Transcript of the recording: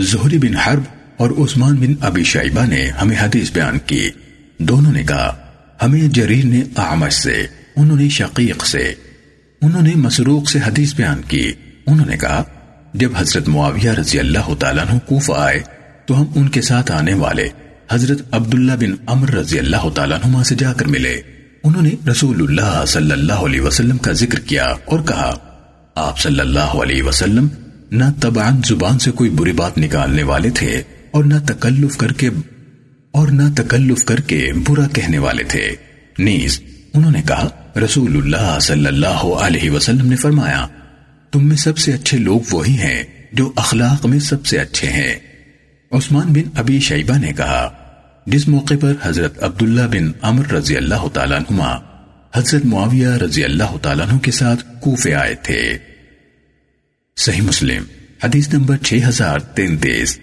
زہری بن حرب اور عثمان بن ابی شیبہ نے ہمیں حدیث بیان کی۔ دونوں نے کہا، ہمیں جریر نے اعمش سے، انہوں نے شقیق سے، انہوں نے مسروق سے حدیث بیان کی۔ انہوں نے کہا، جب حضرت معاویہ رضی اللہ تعالیٰ عنہ کوفہ آئے، تو ہم ان کے ساتھ آنے والے حضرت عبداللہ بن عمر رضی اللہ تعالیٰ عنہ سے جا کر ملے۔ انہوں نے رسول اللہ صلی اللہ علیہ وسلم کا ذکر کیا اور کہا، آپ صلی اللہ علیہ وسلم نہ تبعن زبان سے کوئی بری بات نکالنے والے تھے اور نہ تکلف کر کے اور نہ تکلف کر کے برا کہنے والے تھے۔ نیز، انہوں نے کہا رسول اللہ صلی اللہ علیہ وسلم نے فرمایا، تم میں سب سے اچھے لوگ وہی ہیں جو اخلاق میں سب سے اچھے ہیں۔ عثمان بن ابی شیبہ نے کہا، جس موقع پر حضرت عبداللہ بن عمر رضی اللہ تعالیٰ نما حضرت معاویہ رضی اللہ تعالیٰ عنہ کے ساتھ کوفے آئے تھے۔ صحیح مسلم حدیث نمبر 6033